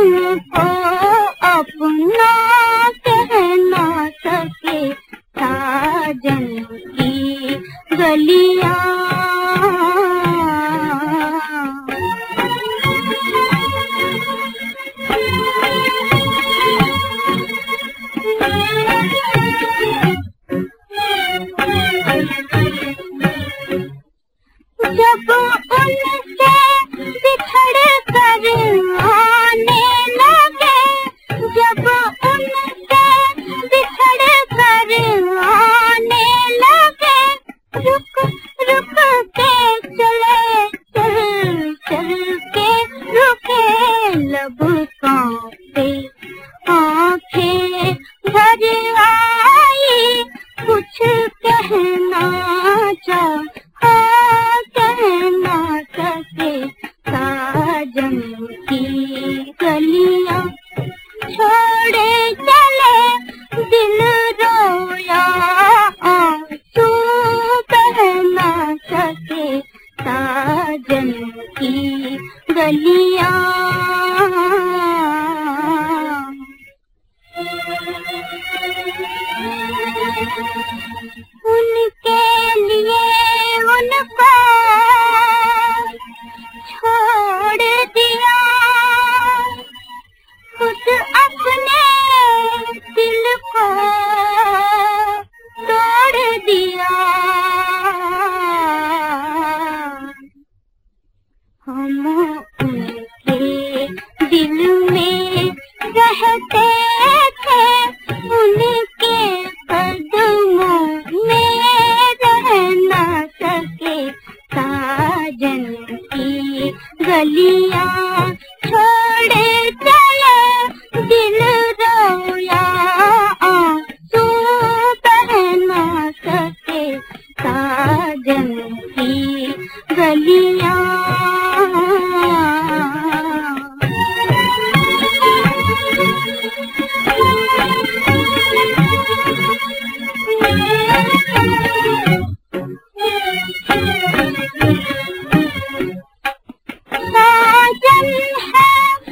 उनको अपना कहना सके। साजन की गलियाँ लब कांपे आँखें भर आई, कुछ कहना चाहा, कहना सके साजन की गलियाँ। छोड़े चले दिल रोया, आँसू कहना सके साजन की गलियाँ। Oui. गलियाँ छोड़े